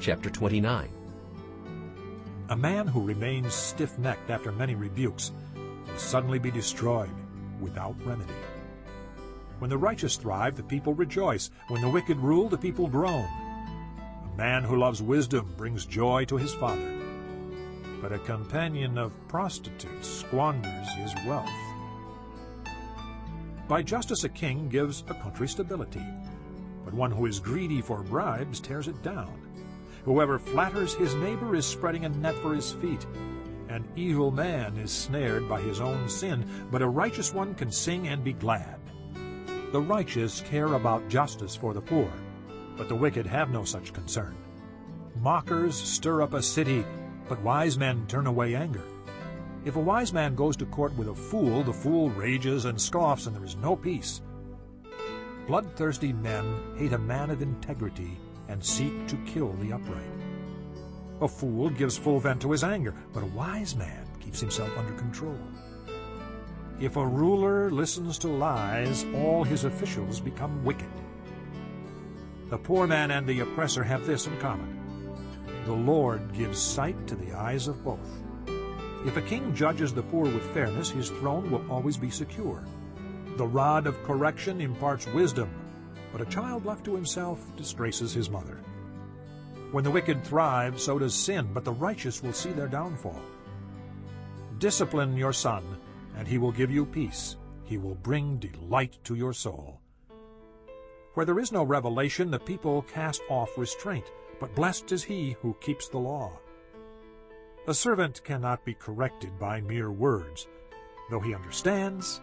chapter 29. A man who remains stiff-necked after many rebukes will suddenly be destroyed without remedy. When the righteous thrive, the people rejoice. When the wicked rule, the people groan. A man who loves wisdom brings joy to his father, but a companion of prostitutes squanders his wealth. By justice a king gives a country stability, but one who is greedy for bribes tears it down. Whoever flatters his neighbor is spreading a net for his feet. An evil man is snared by his own sin, but a righteous one can sing and be glad. The righteous care about justice for the poor, but the wicked have no such concern. Mockers stir up a city, but wise men turn away anger. If a wise man goes to court with a fool, the fool rages and scoffs, and there is no peace. Bloodthirsty men hate a man of integrity and seek to kill the upright. A fool gives full vent to his anger, but a wise man keeps himself under control. If a ruler listens to lies, all his officials become wicked. The poor man and the oppressor have this in common. The Lord gives sight to the eyes of both. If a king judges the poor with fairness, his throne will always be secure. The rod of correction imparts wisdom, but a child left to himself disgraces his mother. When the wicked thrive, so does sin, but the righteous will see their downfall. Discipline your son, and he will give you peace. He will bring delight to your soul. Where there is no revelation, the people cast off restraint, but blessed is he who keeps the law. A servant cannot be corrected by mere words. Though he understands,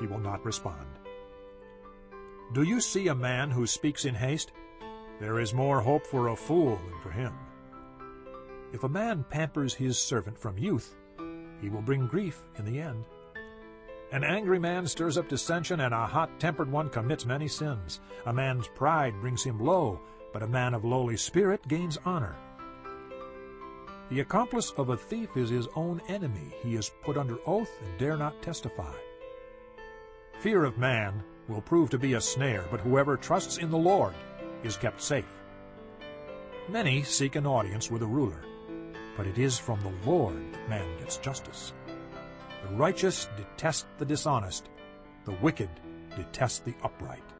he will not respond. Do you see a man who speaks in haste? There is more hope for a fool than for him. If a man pampers his servant from youth, he will bring grief in the end. An angry man stirs up dissension, and a hot-tempered one commits many sins. A man's pride brings him low, but a man of lowly spirit gains honor. The accomplice of a thief is his own enemy. He is put under oath and dare not testify. Fear of man will prove to be a snare, but whoever trusts in the Lord is kept safe. Many seek an audience with a ruler, but it is from the Lord that man gets justice. The righteous detest the dishonest, the wicked detest the upright.